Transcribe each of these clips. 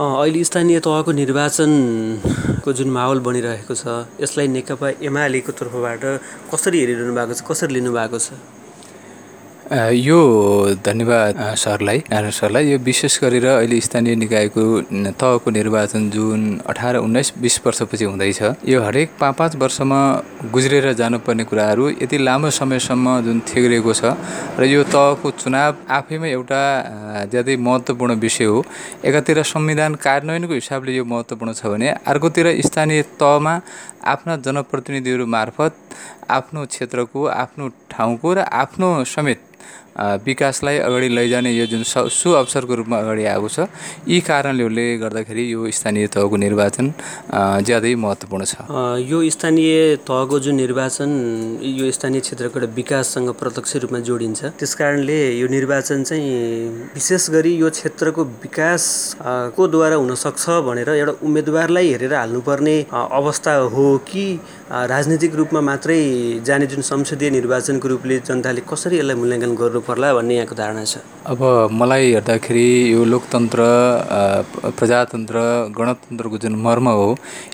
अहिले स्थानीय तहको निर्वाचनको जुन माहौल बनिरहेको छ यसलाई नेकपा एमालेको तर्फबाट कसरी हेरिरहनु भएको छ कसरी लिनु भएको छ? यो धन्यवाद सरलाई नारायण सरलाई। यो विशेष गरेर अहिले स्थानीय निकायको तहको निर्वाचन जुन अठार उन्नाइस बिस वर्षपछि हुँदैछ यो हरेक पाँच पाँच वर्षमा गुज्रेर जानुपर्ने कुराहरू यति लामो समयसम्म जुन थेगिरहेको छ र यो तहको चुनाव आफैमा एउटा ज्यादै महत्त्वपूर्ण विषय हो। एकातिर संविधान कार्यान्वयनको हिसाबले यो महत्त्वपूर्ण छ भने अर्कोतिर स्थानीय तहमा आफ्ना जनप्रतिनिधिहरू मार्फत आफ्नो क्षेत्रको आफ्नो ठाउँको र आफ्नो समेत विकासलाई अगाडि लैजाने यो जुन सु अवसरको रूपमा अगाडि आएको छ यी कारणले गर्दाखेरि यो स्थानीय तहको निर्वाचन ज्यादै महत्त्वपूर्ण छ। यो स्थानीय तहको जुन निर्वाचन यो स्थानीय क्षेत्रको एउटा विकाससँग प्रत्यक्ष रूपमा जोडिन्छ। त्यस कारणले यो निर्वाचन चाहिँ विशेष गरी यो क्षेत्रको विकास को द्वारा हुनसक्छ भनेर एउटा उम्मेदवारलाई हेरेर हाल्नुपर्ने अवस्था हो कि राजनीतिक रूपमा मात्रै जाने जुन संसदीय निर्वाचनको रूपले जनताले कसरी यसलाई मूल्याङ्कन गर्नु पर्ला भन्ने यहाँको धारणा छ। अब मलाई हेर्दाखेरि यो लोकतन्त्र प्रजातन्त्र गणतन्त्रको जुन मर्म हो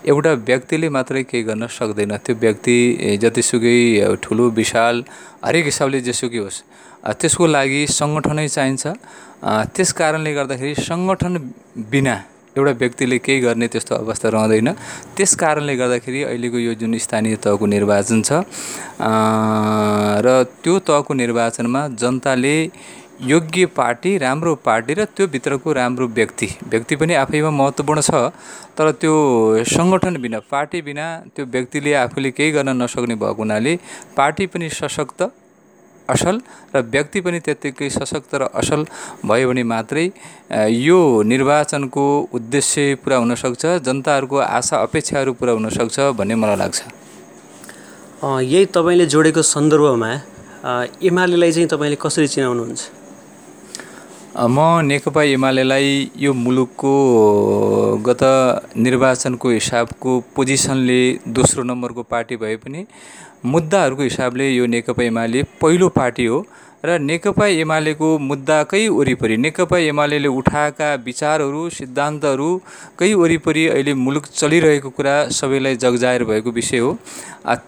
एउटा व्यक्तिले मात्रै केही गर्न सक्दैन। त्यो व्यक्ति जतिसुकै ठुलो विशाल हरेक हिसाबले जेसुकै होस् त्यसको लागि सङ्गठनै चाहिन्छ। त्यस कारणले गर्दाखेरि सङ्गठन बिना एउटा व्यक्तिले केही गर्ने त्यस्तो अवस्था रहँदैन। त्यस कारणले गर्दाखेरि अहिलेको यो जुन स्थानीय तहको निर्वाचन छ र त्यो तहको निर्वाचनमा जनताले योग्य पार्टी राम्रो पार्टी र त्यो भित्रको राम्रो व्यक्ति व्यक्ति पनि आफैमा महत्त्वपूर्ण छ तर त्यो सङ्गठन बिना पार्टी बिना त्यो व्यक्तिले आफूले केही गर्न नसक्ने भएको हुनाले पार्टी पनि सशक्त असल र व्यक्ति पनि त्यत्तिकै सशक्त र असल भयो भने मात्रै यो निर्वाचनको उद्देश्य पुरा हुनसक्छ जनताहरूको आशा अपेक्षाहरू पुरा हुनसक्छ भन्ने मलाई लाग्छ। यही तपाईँले जोडेको सन्दर्भमा एमालेलाई चाहिँ तपाईँले कसरी चिनाउनुहुन्छ? म नेकपा एमालेलाई यो मुलुकको गत निर्वाचनको हिसाबको पोजिसनले दोस्रो नम्बरको पार्टी भए पनि मुद्दाहरूको हिसाबले यो नेकपा एमाले पहिलो पार्टी हो र नेकपा एमालेको मुद्दाकै वरिपरि नेकपा एमाले उठाएका विचारहरू सिद्धान्तहरूकै वरिपरि अहिले मुलुक चलिरहेको कुरा सबैलाई जगजाहेर भएको विषय हो।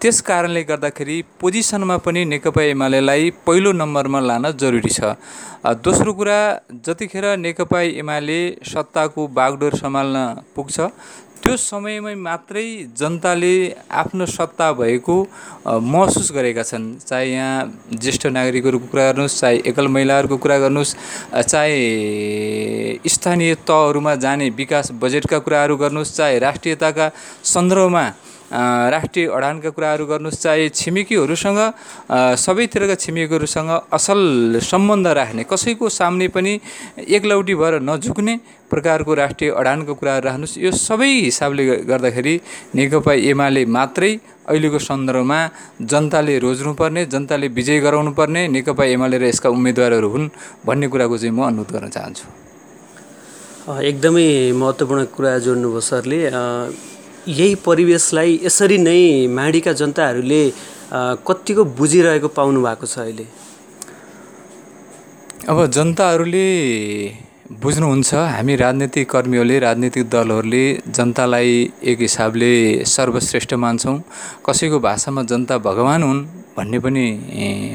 त्यस कारणले गर्दाखेरि पोजिसनमा पनि नेकपा एमालेलाई पहिलो नम्बरमा लान जरुरी छ। दोस्रो कुरा जतिखेर नेकपा एमाले सत्ताको बागडोर सम्हाल्न पुग्छ त्यो समयमै मात्रै जनताले आफ्नो सत्ता भएको महसुस गरेका छन्। चाहे यहाँ ज्येष्ठ नागरिकहरूको कुरा गर्नुहोस् चाहे एकल महिलाहरूको कुरा गर्नुहोस् चाहे स्थानीय तहहरूमा जाने विकास बजेटका कुराहरू गर्नुहोस् चाहे राष्ट्रियताका सन्दर्भमा राष्ट्रिय अडानका कुराहरू गर्नुहोस् चाहे छिमेकीहरूसँग सबैतिरका छिमेकीहरूसँग असल सम्बन्ध राख्ने कसैको सामने पनि एकलौटी भएर नझुक्ने प्रकारको राष्ट्रिय अडानको कुराहरू राख्नुहोस्। यो सबै हिसाबले गर्दाखेरि नेकपा एमाले मात्रै अहिलेको सन्दर्भमा जनताले रोज्नुपर्ने जनताले विजय गराउनु पर्ने नेकपा एमाले र यसका उम्मेदवारहरू हुन् भन्ने कुराको चाहिँ म अनुरोध गर्न चाहन्छु। एकदमै महत्त्वपूर्ण कुरा जोड्नुभयो सरले। यही परिवेशलाई यसरी नै माडीका जनताहरूले कत्तिको बुझिरहेको पाउनु भएको छ अहिले? अब जनताहरूले बुझ्नुहुन्छ हामी राजनीतिक कर्मीहरूले राजनीतिक दलहरूले जनतालाई एक हिसाबले सर्वश्रेष्ठ मान्छौँ। कसैको भाषामा जनता भगवान् हुन् भन्ने पनि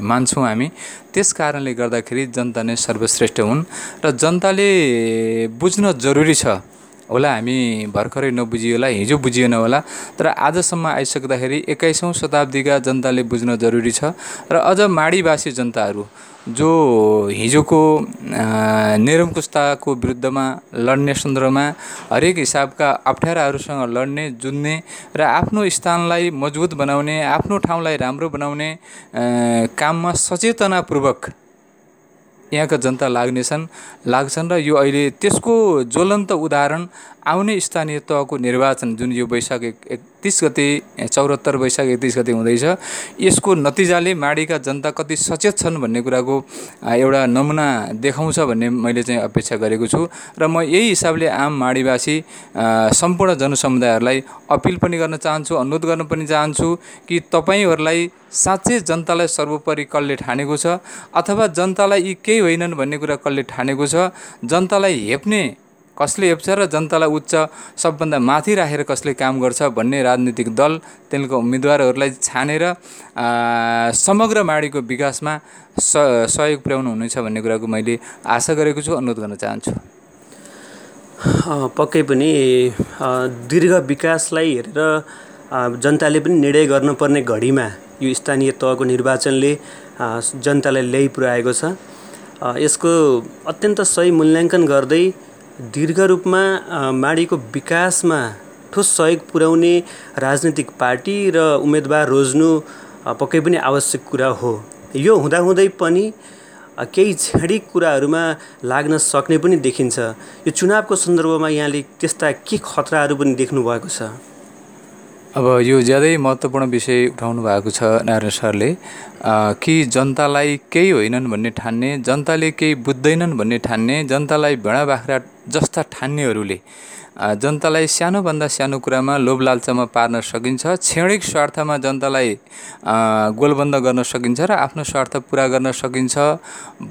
मान्छौँ हामी। त्यस कारणले गर्दाखेरि जनता नै सर्वश्रेष्ठ हुन्। र जनताले बुझ्न जरुरी छ। होला हामी भर्खरै नबुझियो होला हिजो बुझिएन होला। तर आजसम्म आइसक्दाखेरि एक्काइसौँ शताब्दीका जनताले बुझ्न जरुरी छ र अझ माडीवासी जनताहरू जो हिजोको निरङ्कुशताको विरुद्धमा लड्ने सन्दर्भमा हरेक हिसाबका अप्ठ्याराहरूसँग लड्ने जुझ्ने र आफ्नो स्थानलाई मजबुत बनाउने आफ्नो ठाउँलाई राम्रो बनाउने काममा सचेतनापूर्वक यहाँका जनता लाग्नेछन् लाग्छन् र यो अहिले त्यसको ज्वलन्त उदाहरण आउने स्थानीय तहको निर्वाचन जुन यो वैशाख एक एकतिस गते चौहत्तर वैशाख एकतिस गते हुँदैछ यसको नतिजाले माडीका जनता कति सचेत छन् भन्ने कुराको एउटा नमुना देखाउँछ भन्ने मैले चाहिँ अपेक्षा गरेको छु। र म यही हिसाबले आम माडीवासी सम्पूर्ण जनसमुदायहरूलाई अपिल पनि गर्न चाहन्छु अनुरोध गर्न पनि चाहन्छु कि तपाईँहरूलाई साँच्चै जनतालाई सर्वोपरि कसले ठानेको छ अथवा जनतालाई यी केही होइनन् भन्ने कुरा कसले ठानेको छ जनतालाई हेप्ने कसले हेप्छ र जनतालाई उच्च सबभन्दा माथि राखेर कसले काम गर्छ भन्ने राजनीतिक दल त्यसको उम्मेदवारहरूलाई छानेर समग्र माडीको विकासमा सहयोग पुर्याउनु हुनेछ भन्ने कुराको मैले आशा गरेको छु अनुरोध गर्न चाहन्छु। पक्कै पनि दीर्घ विकासलाई हेरेर जनताले पनि निर्णय गर्नुपर्ने घडीमा यो स्थानीय तहको निर्वाचनले जनतालाई ल्याइ पुर्याएको छ यसको अत्यन्त सही मूल्याङ्कन गर्दै दीर्घ रूपमा माडीको विकासमा ठोस सहयोग पुर्याउने राजनीतिक पार्टी र उम्मेदवार रोज्नु पक्कै पनि आवश्यक कुरा हो। यो हुँदाहुँदै पनि केही छेडिक कुराहरूमा लाग्न सक्ने पनि देखिन्छ। यो चुनावको सन्दर्भमा यहाँले त्यस्ता के खतराहरू पनि देख्नु भएको छ? अब यो ज्यादै महत्त्वपूर्ण विषय उठाउनु भएको छ नारायण सरले। कि जनतालाई केही होइनन् भन्ने ठान्ने जनताले केही बुझ्दैनन् भन्ने ठान्ने जनतालाई भेडा बाख्रा जस्ता ठान्नेहरूले जनतालाई सानोभन्दा सानो कुरामा लोभ लालचामा पार्न सकिन्छ क्षणिक स्वार्थमा जनतालाई गोलबन्द गर्न सकिन्छ र आफ्नो स्वार्थ पुरा गर्न सकिन्छ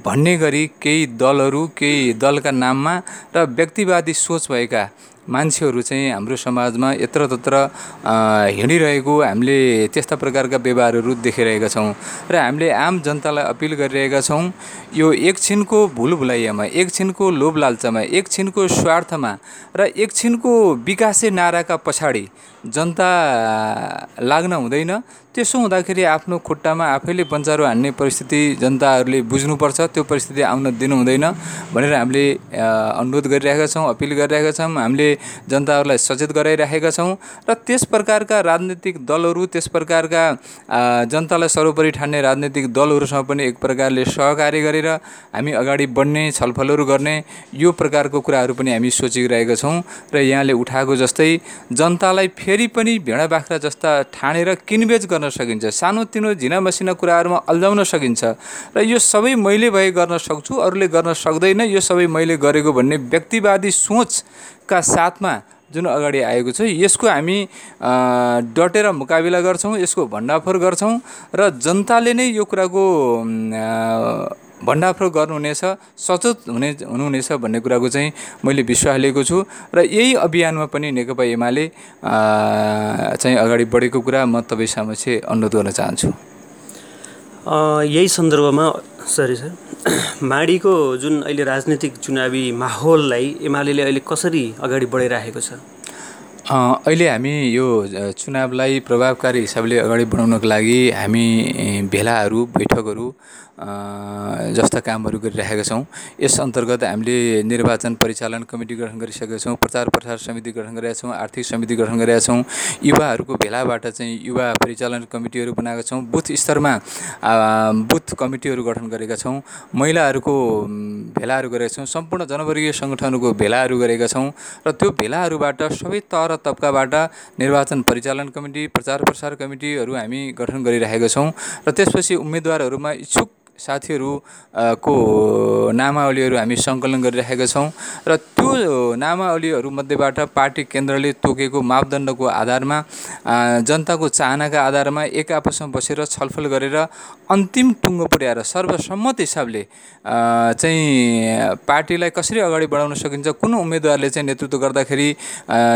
भन्ने गरी केही दलहरू केही दलका नाममा र व्यक्तिवादी सोच भएका मान्छेहरू चाहिँ हाम्रो समाजमा यत्र तत्र हिँडिरहेको हामीले त्यस्ता प्रकारका व्यवहारहरू देखिरहेका छौँ र हामीले आम जनतालाई अपिल गरिरहेका छौँ। यो एकछिनको भुल भुलाइयामा एकछिनको लोभ लालचामा एकछिनको स्वार्थमा र एकछिनको विकासे नाराका पछाडि जनता लाग्न हुँदैन। त्यसो हुँदाखेरि आफ्नो खुट्टामा आफैले बन्चारो हान्ने परिस्थिति जनताहरूले बुझ्नुपर्छ। त्यो परिस्थिति आउन दिनु हुँदैन भनेर हामीले अनुरोध गरिरहेका छौँ अपिल गरिरहेका छौँ। हामीले जनताहरूलाई सचेत गराइरहेका छौँ र त्यस प्रकारका राजनीतिक दलहरू त्यस प्रकारका जनतालाई सर्वोपरि ठान्ने राजनीतिक दलहरूसँग पनि एक प्रकारले सहकार्य गरेर हामी अगाडि बढ्ने छलफलहरू गर्ने यो प्रकारको कुराहरू पनि हामी सोचिरहेका छौँ र यहाँले उठाएको जस्तै जनतालाई फेरि पनि भेडा बाख्रा जस्ता ठानेर किनबेच गर्न सकिन्छ सानोतिनो झिना मसिना कुराहरूमा अल्झाउन सकिन्छ र यो सबै मैले भए गर्न सक्छु अरूले गर्न सक्दैन यो सबै मैले गरेको भन्ने व्यक्तिवादी सोचका साथमा जुन अगाडि आएको छ यसको हामी डटेर मुकाबिला गर्छौँ यसको भण्डाफोर गर्छौँ र जनताले नै यो कुराको भण्डाफोर गर्नुहुनेछ सचेत हुने हुनुहुनेछ भन्ने कुराको चाहिँ मैले विश्वास लिएको छु र यही अभियानमा पनि नेकपा एमाले चाहिँ अगाडि बढेको कुरा म तपाईँ समक्ष अनुरोध गर्न चाहन्छु। यही सन्दर्भमा सरी सर माडीको जुन अहिले राजनीतिक चुनावी माहौललाई एमाले अहिले कसरी अगाडि बढाइराखेको छ? अहिले हामी यो चुनावलाई प्रभावकारी हिसाबले अगाडि बढाउनको लागि हामी भेलाहरू बैठकहरू जस्ता कामहरू गरिरहेका छौँ। यस अन्तर्गत हामीले निर्वाचन परिचालन कमिटी गठन गरिसकेका छौँ प्रचार प्रसार समिति गठन गरेका छौँ आर्थिक समिति गठन गरेका छौँ। युवाहरूको भेलाबाट चाहिँ युवा परिचालन कमिटीहरू बनाएका छौँ। बुथ स्तरमा बुथ कमिटीहरू गठन गरेका छौँ। महिलाहरूको भेलाहरू गरेका छौँ। सम्पूर्ण जनवर्गीय सङ्गठनहरूको भेलाहरू गरेका छौँ। र त्यो भेलाहरूबाट सबै तह तब्काबाट निर्वाचन परिचालन कमिटी प्रचार प्रसार कमिटीहरू हामी गठन गरिरहेका छौँ र त्यसपछि उम्मेदवारहरूमा इच्छुक साथीहरू को नामावलीहरू हामी सङ्कलन गरिरहेका छौँ र त्यो नामावलीहरूमध्येबाट पार्टी केन्द्रले तोकेको मापदण्डको आधारमा जनताको चाहनाका आधारमा एक आपसमा बसेर छलफल गरेर अन्तिम टुङ्गो पुर्याएर सर्वसम्मत हिसाबले चाहिँ पार्टीलाई कसरी अगाडि बढाउन सकिन्छ कुन उम्मेदवारले चाहिँ नेतृत्व गर्दाखेरि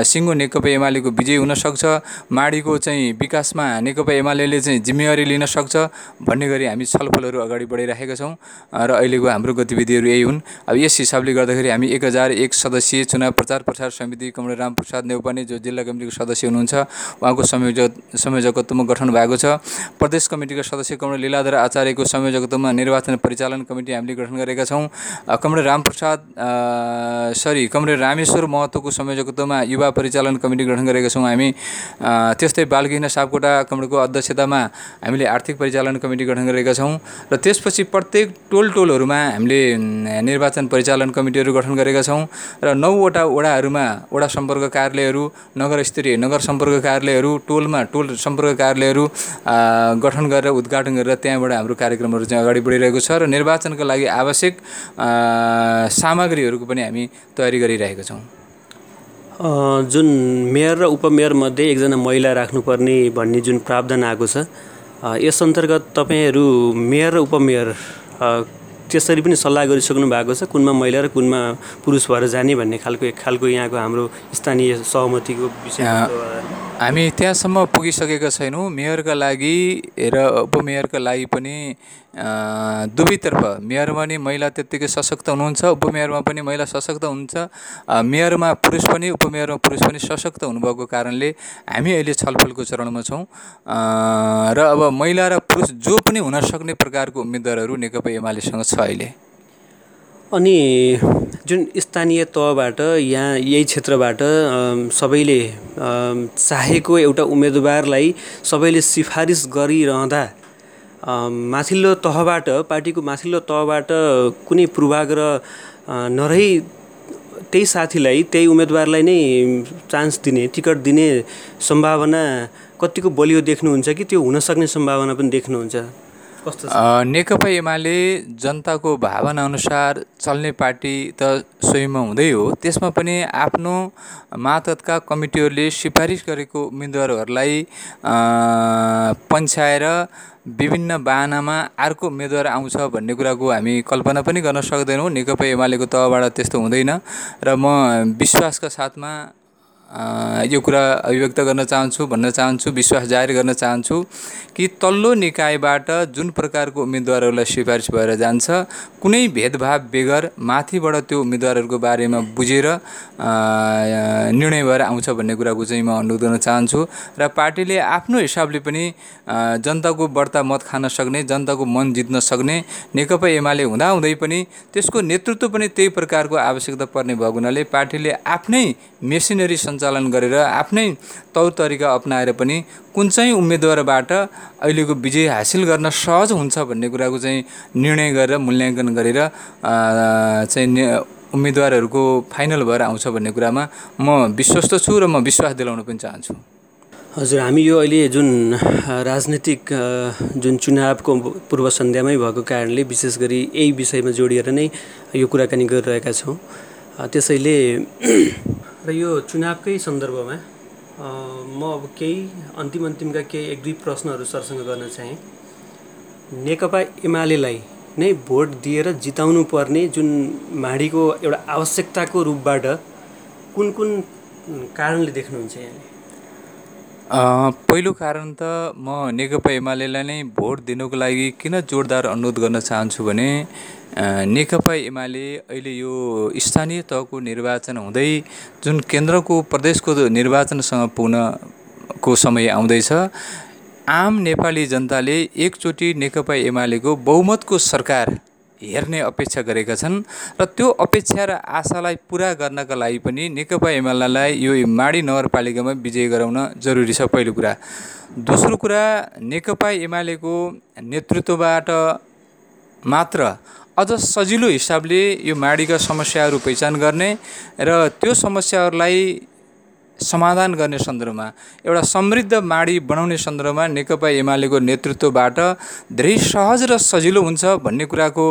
सिङ्गो नेकपा एमालेको विजय हुनसक्छ माडीको चाहिँ विकासमा नेकपा एमाले चाहिँ जिम्मेवारी लिन सक्छ भन्ने गरी हामी छलफलहरू अगाडि बढाइराखेका छौँ। र अहिलेको हाम्रो गतिविधिहरू यही हुन्। अब यस हिसाबले गर्दाखेरि हामी एक हजार एक सदस्यीय चुनाव प्रचार प्रसार समिति कमल रामप्रसाद नेउपाने जो जिल्ला कमिटीको सदस्य हुनुहुन्छ उहाँको संयोजक संयोजकत्वमा गठन भएको छ। प्रदेश कमिटीका सदस्य कमल लीलाधर आचार्यको संयोजकत्वमा निर्वाचन परिचालन कमिटी हामीले गठन गरेका छौँ। कमल रामप्रसाद सरी कमल रामेश्वर महत्त्वको संयोजकत्वमा युवा परिचालन कमिटी गठन गरेका छौँ हामी। त्यस्तै बालकृष्ण सापकोटा कमलको अध्यक्षतामा हामीले आर्थिक परिचालन कमिटी गठन गरेका छौँ। र त्यस त्यसपछि प्रत्येक टोल टोलहरूमा हामीले निर्वाचन परिचालन कमिटीहरू गठन गरेका छौँ र नौवटा वडाहरूमा वडा सम्पर्क कार्यालयहरू नगर स्तरीय नगर सम्पर्क कार्यालयहरू टोलमा टोल सम्पर्क कार्यालयहरू गठन गरेर उद्घाटन गरेर त्यहाँबाट हाम्रो कार्यक्रमहरू चाहिँ अगाडि बढिरहेको छ र निर्वाचनको लागि आवश्यक सामग्रीहरूको पनि हामी तयारी गरिरहेका छौँ। जुन मेयर र उपमेयरमध्ये एकजना महिला राख्नुपर्ने भन्ने जुन प्रावधान आएको छ यस अन्तर्गत तपाईँहरू मेयर र उपमेयर त्यसरी पनि सल्लाह गरिसक्नु भएको छ कुनमा महिला र कुनमा पुरुष भएर जाने भन्ने खालको एक खालको यहाँको हाम्रो स्थानीय सहमतिको विषय हामी त्यहाँसम्म पुगिसकेका छैनौँ। मेयरका लागि र उपमेयरका लागि पनि दुवैतर्फ मेयरमा पनि महिला त्यत्तिकै सशक्त हुनुहुन्छ उपमेयरमा पनि महिला सशक्त हुनुहुन्छ मेयरमा पुरुष पनि उपमेयरमा पुरुष पनि सशक्त हुनुभएको कारणले हामी अहिले छलफलको चरणमा छौँ। र अब महिला र पुरुष जो पनि हुन सक्ने प्रकारको उम्मेदवारहरू नेकपा एमालेसँग छ अहिले। अनि जुन स्थानीय तहबाट यहाँ यही क्षेत्रबाट सबैले चाहेको एउटा उम्मेदवारलाई सबैले सिफारिस गरिरहँदा माथिल्लो तहबाट पार्टीको माथिल्लो तहबाट कुनै पूर्वाग्रह नरही त्यही साथीलाई त्यही उम्मेदवारलाई नै चान्स दिने टिकट दिने सम्भावना कतिको बलियो देख्नुहुन्छ कि त्यो हुन सक्ने सम्भावना पनि देख्नुहुन्छ? नेकपा एमाले जनताको भावना अनुसार चल्ने पार्टी त स्वयंमा हुँदै हो। त्यसमा पनि आफ्नो मातहतका कमिटीहरूले सिफारिस गरेको उम्मेदवारहरूलाई पन्छ्याएर विभिन्न बाहनामा अर्को उम्मेदवार आउँछ भन्ने कुराको हामी कल्पना पनि गर्न सक्दैनौँ। नेकपा एमालेको तहबाट त्यस्तो हुँदैन र म विश्वासका साथमा यो कुरा अभिव्यक्त गर्न चाहन्छु भन्न चाहन्छु विश्वास जाहेर गर्न चाहन्छु कि तल्लो निकायबाट जुन प्रकारको उम्मेदवारहरूलाई सिफारिस भएर जान्छ कुनै भेदभाव बेगर माथिबाट त्यो उम्मेदवारहरूको बारेमा बुझेर निर्णय भएर आउँछ भन्ने कुराको चाहिँ म अनुरोध गर्न चाहन्छु र पार्टीले आफ्नो हिसाबले पनि जनताको बढ्ता मत खान सक्ने जनताको मन जित्न सक्ने नेकपा एमाले हुँदाहुँदै पनि त्यसको नेतृत्व पनि त्यही प्रकारको आवश्यकता पर्ने भएको हुनाले पार्टीले आफ्नै मेसिनरी गरेर आफ्नै तौर तरिका अप्नाएर पनि कुन चाहिँ उम्मेदवारबाट अहिलेको विजय हासिल गर्न सहज हुन्छ भन्ने कुराको चाहिँ निर्णय गरेर मूल्याङ्कन गरेर चाहिँ उम्मेदवारहरूको फाइनल भएर आउँछ भन्ने कुरामा म विश्वस्त छु र म विश्वास दिलाउन पनि चाहन्छु। हजुर हामी यो अहिले जुन राजनीतिक जुन चुनावको पूर्व सन्ध्यामै भएको कारणले विशेष गरी यही विषयमा जोडिएर नै यो कुराकानी गरिरहेका छौँ। त्यसैले र यो चुनावकै सन्दर्भमा म अब केही अन्तिम अन्तिमका केही एक दुई प्रश्नहरू सरसँग गर्न चाहेँ। नेकपा एमालेलाई नै भोट दिएर जिताउनु पर्ने जुन माडीको एउटा आवश्यकताको रूपबाट कुन कुन कारणले देख्नुहुन्छ यहाँले? पहिलो कारण त म नेकपा एमालेलाई नै भोट दिनुको लागि किन जोरदार अनुरोध गर्न चाहन्छु भने नेकपा एमाले अहिले यो स्थानीय तहको निर्वाचन हुँदै जुन केन्द्रको प्रदेशको निर्वाचनसँग पुग्नको समय आउँदैछ आम नेपाली जनताले एकचोटि नेकपा एमालेको बहुमतको सरकार हेर्ने अपेक्षा गरेका छन् र त्यो अपेक्षा र आशालाई पुरा गर्नका लागि पनि नेकपा एमालेलाई यो माडी नगरपालिकामा विजय गराउन जरुरी छ पहिलो कुरा। दोस्रो कुरा नेकपा एमालेको नेतृत्वबाट मात्र अझ सजिलो हिसाबले यो माडीका समस्याहरू पहिचान गर्ने र त्यो समस्याहरूलाई समाधान गर्ने सन्दर्भमा एउटा समृद्ध माडी बनाउने सन्दर्भमा नेकपा एमालेको नेतृत्वबाट धेरै सहज र सजिलो हुन्छ भन्ने कुराको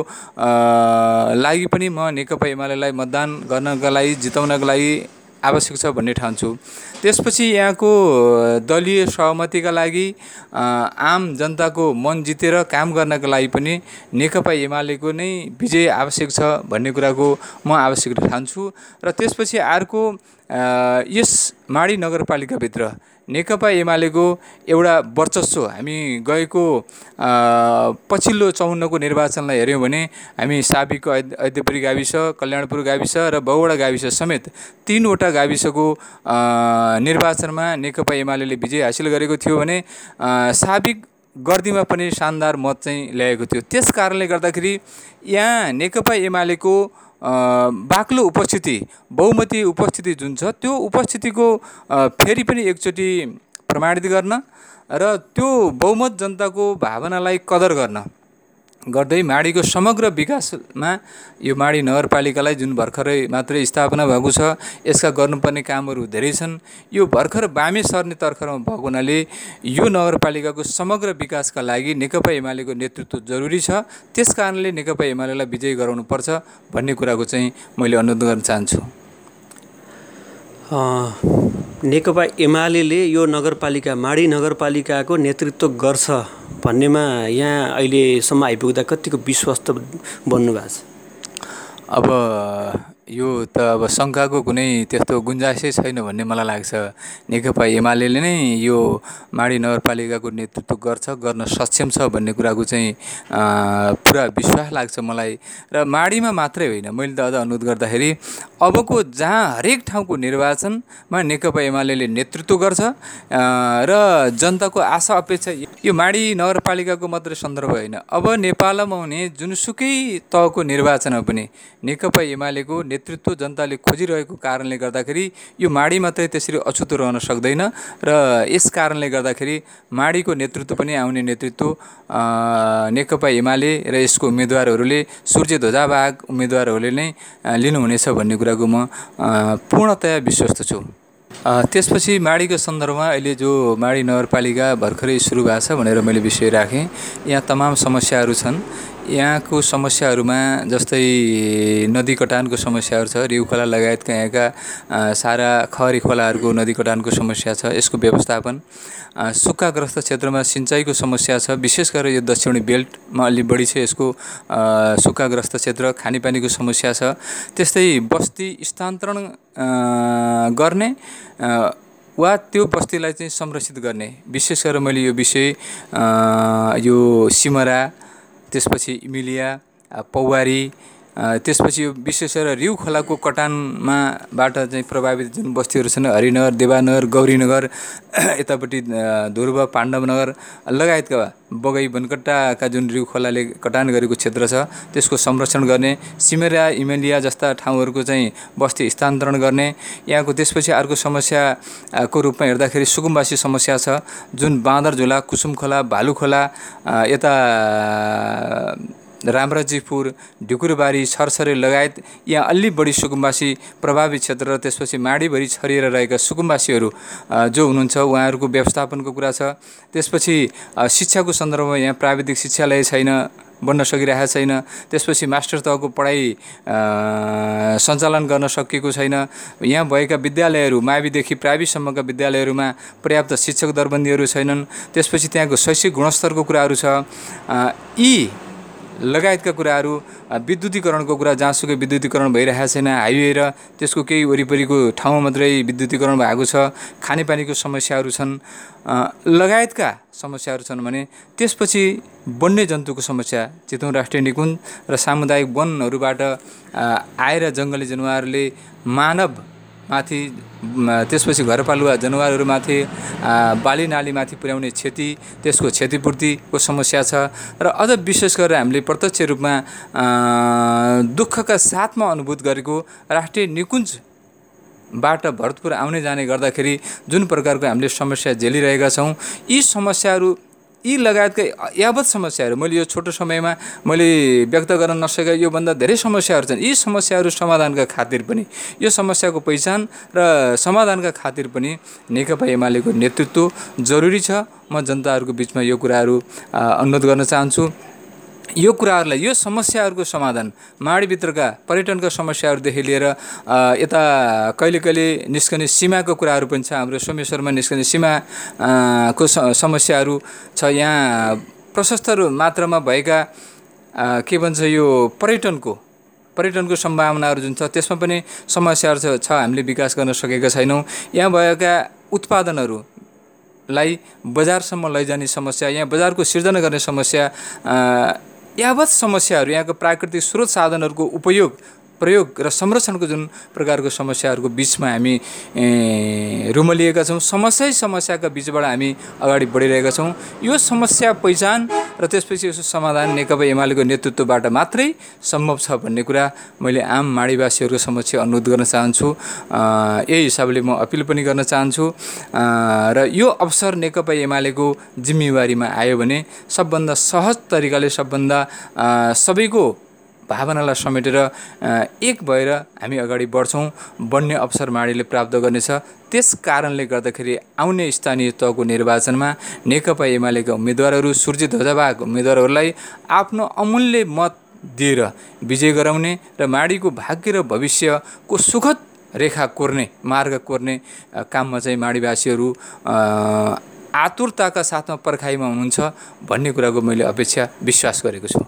लागि पनि म नेकपा एमालेलाई मतदान गर्नका लागि जिताउनका लागि आवश्यक छ भन्ने ठान्छु त्यसपछि यहाँको दलीय सहमतिका लागि आम जनताको मन जितेर काम गर्नका लागि पनि नेकपा एमालेको नै विजय आवश्यक छ भन्ने कुराको म आवश्यक ठान्छु र त्यसपछि अर्को यस माडी नगरपालिकाभित्र नेकपा एमालेको एउटा वर्चस्व हामी गएको पछिल्लो चौन्नको निर्वाचनलाई हेऱ्यौँ भने हामी साबिकको ऐद्यपुरी गाविस कल्याणपुर गाविस र बहुवटा गाविस समेत तिनवटा गाविसको निर्वाचनमा नेकपा एमाले विजय हासिल गरेको थियो भने साबिक गर्दीमा पनि शानदार मत चाहिँ ल्याएको थियो। त्यस कारणले गर्दाखेरि यहाँ नेकपा एमालेको बाक्लो उपस्थिति बहुमती उपस्थिति जुन छ त्यो उपस्थितिको फेरि पनि एकचोटि प्रमाणित गर्न र त्यो बहुमत जनताको भावनालाई कदर गर्न। गर्दै माडीको समग्र विकासमा यो माडी नगरपालिकालाई जुन भर्खरै मात्रै स्थापना भएको छ यसका गर्नुपर्ने कामहरू धेरै छन्। यो भर्खर बामे सर्ने तर्खरमा भएको हुनाले यो नगरपालिकाको समग्र विकासका लागि नेकपा एमालेको नेतृत्व जरुरी छ। त्यस कारणले नेकपा एमालेलाई विजय गराउनुपर्छ भन्ने कुराको चाहिँ मैले अनुरोध गर्न चाहन्छु। नेकपा एमाले यो नगरपालिका माडी नगरपालिकाको नेतृत्व गर्छ भन्नेमा यहाँ अहिलेसम्म आइपुग्दा कतिको विश्वस्त बन्नु भएको छ? अब यो त अब शङ्काको कुनै त्यस्तो गुन्जाइसै छैन भन्ने मलाई लाग्छ। नेकपा एमाले नै यो माडी नगरपालिकाको नेतृत्व गर्छ गर्न सक्षम छ भन्ने कुराको चाहिँ पुरा विश्वास लाग्छ मलाई। र माडीमा मात्रै होइन। मैले त अझ अनुरोध गर्दाखेरि अबको जहाँ हरेक ठाउँको निर्वाचनमा नेकपा एमाले नेतृत्व गर्छ र जनताको आशा अपेक्षा यो माडी नगरपालिकाको मात्रै सन्दर्भ होइन। अब नेपालमा हुने जुनसुकै तहको निर्वाचनमा पनि नेकपा एमालेको नेतृत्व जनताले खोजिरहेको कारणले गर्दाखेरि यो माडी मात्रै त्यसरी अछुतो रहन सक्दैन र यस कारणले गर्दाखेरि माडीको नेतृत्व पनि आउने नेतृत्व नेकपा एमाले र यसको उम्मेदवारहरूले सूर्य ध्वजाभाग उम्मेदवारहरूले नै लिनुहुनेछ भन्ने कुराको म पूर्णतया विश्वस्त छु। त्यसपछि माडीको सन्दर्भमा अहिले जो माडी नगरपालिका भर्खरै सुरु भएको छ भनेर मैले विषय राखेँ यहाँ तमाम समस्याहरू छन्। यहाँको समस्याहरूमा जस्तै नदी कटानको समस्याहरू छ रिउ खोला लगायतका यहाँका सारा खहरी खोलाहरूको नदी कटानको समस्या छ यसको व्यवस्थापन। सुक्खाग्रस्त क्षेत्रमा सिँचाइको समस्या छ विशेष गरेर यो दक्षिणी बेल्टमा अलि बढी छ यसको सुक्खाग्रस्त क्षेत्र खानेपानीको समस्या छ। त्यस्तै बस्ती स्थानान्तरण गर्ने वा त्यो बस्तीलाई चाहिँ संरक्षित गर्ने। विशेष गरेर मैले यो विषय यो सिमरा त्यसपछि इमिलिया पौवारी त्यसपछि यो विशेष गरेर रिउ खोलाको कटानमाबाट चाहिँ प्रभावित जुन बस्तीहरू छन् हरिनगर देवानगर गौरीनगर यतापट्टि ध्रुव पाण्डवनगर लगायतका बगै बनकट्टाका जुन रिउ खोलाले कटान गरेको क्षेत्र छ त्यसको संरक्षण गर्ने सिमेरा इमेलिया जस्ता ठाउँहरूको चाहिँ बस्ती स्थानान्तरण गर्ने यहाँको त्यसपछि अर्को समस्याको रूपमा हेर्दाखेरि सुकुम्बासी समस्या छ जुन बाँदर झोला कुसुम खोला भालु खोला यता रामराजीपुर ढुकुरबारी छरछरे लगायत यहाँ अलि बढी सुकुम्बासी प्रभावित क्षेत्र र त्यसपछि माडीभरि छरिएर रहेका सुकुम्बासीहरू जो हुनुहुन्छ उहाँहरूको व्यवस्थापनको कुरा छ। त्यसपछि शिक्षाको सन्दर्भमा यहाँ प्राविधिक शिक्षालय छैन बन्न सकिरहेको छैन। त्यसपछि मास्टर तहको पढाइ सञ्चालन गर्न सकिएको छैन। यहाँ भएका विद्यालयहरू माविदेखि प्राइभेटसम्मका विद्यालयहरूमा पर्याप्त शिक्षक दरबन्दीहरू छैनन्। त्यसपछि त्यहाँको शैक्षिक गुणस्तरको कुराहरू छ। यी लगायतका कुराहरू विद्युतीकरणको कुरा जहाँसुकै विद्युतीकरण भइरहेको छैन हाइवे र त्यसको केही वरिपरिको ठाउँमा मात्रै विद्युतीकरण भएको छ खानेपानीको समस्याहरू छन्। लगायतका समस्याहरू छन् भने त्यसपछि वन्य जन्तुको समस्या चितौँ राष्ट्रिय निकुञ्ज र सामुदायिक वनहरूबाट आएर जङ्गली जनावरले मानव माथि त्यसपछि घरपालुवा जनावरहरूमाथि बाली नालीमाथि पुर्याउने क्षति त्यसको क्षतिपूर्तिको समस्या छ। र अझ विशेष गरेर हामीले प्रत्यक्ष रूपमा दुःखका साथमा अनुभूत गरेको राष्ट्रिय निकुञ्जबाट भरतपुर आउने जाने गर्दाखेरि जुन प्रकारको हामीले समस्या झेलिरहेका छौँ यी समस्याहरू यी लगायतका यावत समस्याहरू मैले यो छोटो समयमा मैले व्यक्त गर्न नसकेका योभन्दा धेरै समस्याहरू छन्। यी समस्याहरू समाधानका खातिर पनि यो समस्याको पहिचान र समाधानका खातिर पनि नेकपा एमालेको नेतृत्व जरुरी छ। म जनताहरूको बिचमा यो कुराहरू अनुरोध गर्न चाहन्छु। यो कुराहरूलाई यो समस्याहरूको समाधान माडीभित्रका पर्यटनका समस्याहरूदेखि लिएर यता कहिले कहिले निस्कने सीमाको कुराहरू पनि छ हाम्रो सोमेश्वरमा निस्कने सीमाको समस्याहरू छ यहाँ प्रशस्त मात्रामा भएका के भन्छ यो पर्यटनको पर्यटनको सम्भावनाहरू जुन छ त्यसमा पनि समस्याहरू छ हामीले विकास गर्न सकेका छैनौँ। यहाँ भएका उत्पादनहरूलाई बजारसम्म लैजाने समस्या यहाँ बजारको सिर्जना गर्ने समस्या यावत समस्याहरू यहाँको प्राकृतिक स्रोत साधनहरूको उपयोग प्रयोग र संरक्षणको जुन प्रकारको समस्याहरूको बिचमा हामी रुमलिएका छौँ समस्या समस्याका बिचबाट हामी अगाडि बढिरहेका छौँ। यो समस्या पहिचान र त्यसपछि यसो समाधान नेकपा एमालेको नेतृत्वबाट मात्रै सम्भव छ भन्ने कुरा मैले आम माडीवासीहरूको समक्ष अनुरोध गर्न चाहन्छु। यही हिसाबले म अपिल पनि गर्न चाहन्छु। र यो अवसर नेकपा एमालेको जिम्मेवारीमा आयो भने सबभन्दा सहज तरिकाले सबभन्दा सबैको भावनालाई समेटेर एक भएर हामी अगाडि बढ्छौँ बन्ने अवसर माडीले प्राप्त गर्नेछ। त्यस कारणले गर्दाखेरि आउने स्थानीय तहको निर्वाचनमा नेकपा एमालेका उम्मेदवारहरू सूर्य ध्वजाभाग उम्मेदवारहरूलाई आफ्नो अमूल्य मत दिएर विजय गराउने र माडीको भाग्य र भविष्यको सुखद रेखा कोर्ने मार्ग कोर्ने काममा चाहिँ माडीवासीहरू आतुरताका साथमा पर्खाइमा हुनुहुन्छ भन्ने कुराको मैले अपेक्षा विश्वास गरेको छु।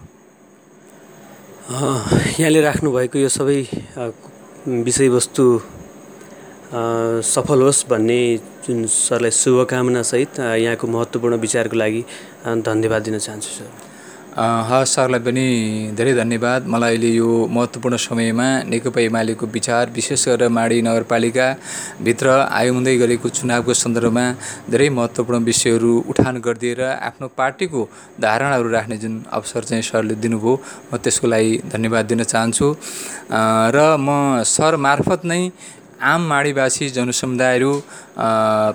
यहाँले राख्नुभएको यो सबै विषयवस्तु सफल होस् भन्ने जुन सरलाई शुभकामनासहित यहाँको महत्त्वपूर्ण विचारको लागि धन्यवाद दिन चाहन्छु सर। हस् सरलाई पनि धेरै धन्यवाद मलाई अहिले यो महत्त्वपूर्ण समयमा नेकपा एमालेको विचार विशेष गरेर माडी नगरपालिकाभित्र आइहुँदै गरेको चुनावको सन्दर्भमा धेरै महत्त्वपूर्ण विषयहरू उठान गरिदिएर आफ्नो पार्टीको धारणाहरू राख्ने जुन अवसर चाहिँ सरले दिनुभयो म त्यसको लागि धन्यवाद दिन चाहन्छु र म सर मार्फत नै आम माडीवासी जनसमुदायहरू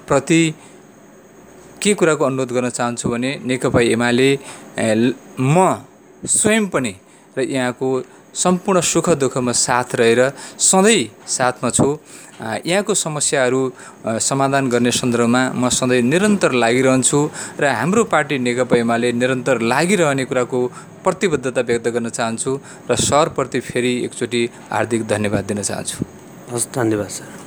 प्रति के कुराको अनुरोध गर्न चाहन्छु भने नेकपा एमाले म स्वयं पनि र यहाँको सम्पूर्ण सुख दुःखमा साथ रहेर सधैँ साथमा छु। यहाँको समस्याहरू समाधान गर्ने सन्दर्भमा म सधैँ निरन्तर लागिरहन्छु र हाम्रो पार्टी नेकपा एमाले निरन्तर लागिरहने कुराको प्रतिबद्धता व्यक्त गर्न चाहन्छु र सरप्रति फेरि एकचोटि हार्दिक धन्यवाद दिन चाहन्छु। हस् धन्यवाद सर।